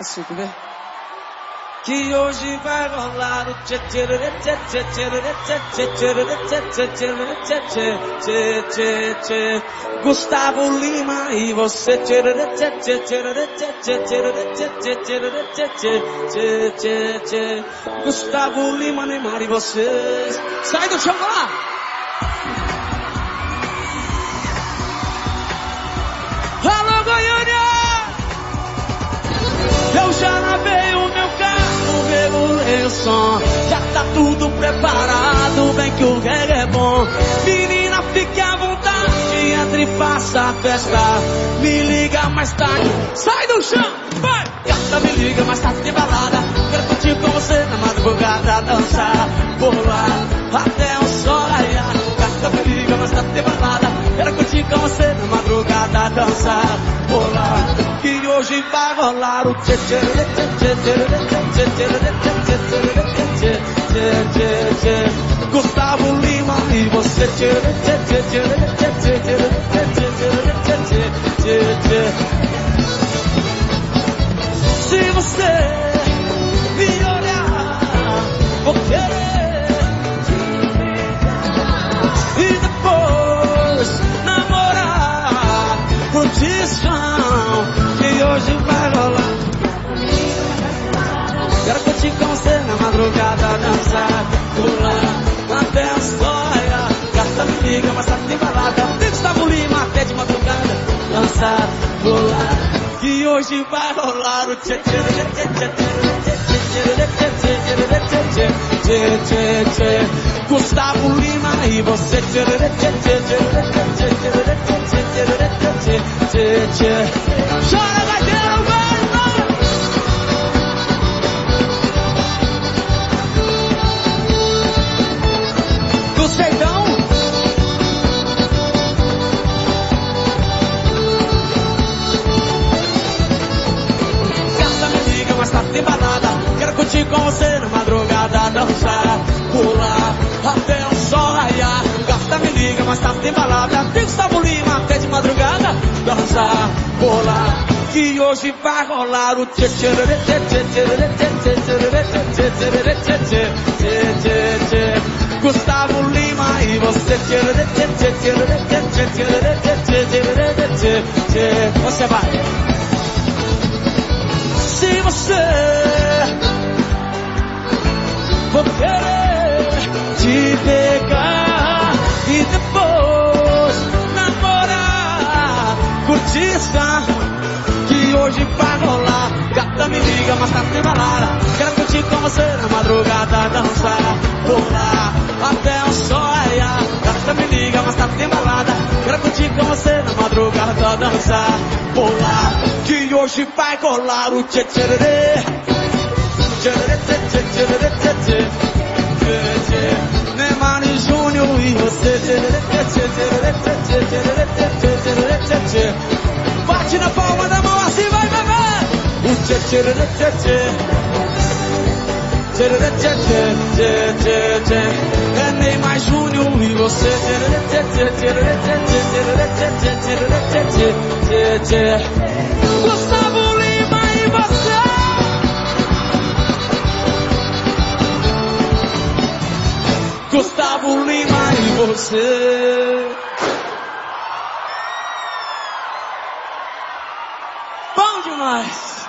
Assolutamente. Chi oggi vai ballare Gustavo Lima e você Gustavo Lima, Neymar e vocês Sai do chão lá! Som. Já tá tudo preparado, bem que o reggae é bom. Menina, fique à vontade, entre e faça a festa. Me liga mais tarde, sai do chão, vai! Gata, me liga mais tarde de balada. Quero curtir com você na madrugada, dançar, pular até o sol raiar. Gata, me liga mais tarde de balada. Quero curtir com você na madrugada, dançar, pular. Que hoje vai rolar o tchê tchê tchê tchê tchê tchê tchê tchê Gustavo Lima e você. Se você me olhar Vou querer E depois namorar O disfarce Que hoje vai rolar. Quero eu te você dançar, pular, até a sonha. Gasta me liga, mas tá de balada. Gustavo Lima até de madrugada, dançar, pular. Que hoje vai rolar o tchê tchê tchê tchê tchê tchê tchê tchê Gustavo Lima e você tchê tchê tchê tchê tchê tchê tchê tchê Chora, colar até o sol raiar. Gata me liga, mas tá tem balada. Tem Gustavo Lima até de madrugada. Dançar, colar, que hoje vai rolar o tchê tchê tchê tchê tchê tchê tchê Gustavo Lima e você Você vai Se você for querer curtiça que hoje vai rolar. Gata me liga, mas tá de balada. Quero curtir com você na madrugada, dançar, pular até o sol raiar. Gata me liga, mas tá de balada. Quero curtir com você na madrugada, dançar, pular. Que hoje vai rolar o tchê tchê tchê tchê tchê tchê tchê tchê tchê tchê tchê tchê tchê tchê Gustavo Lima e você Gustavo Lima e você Bom demais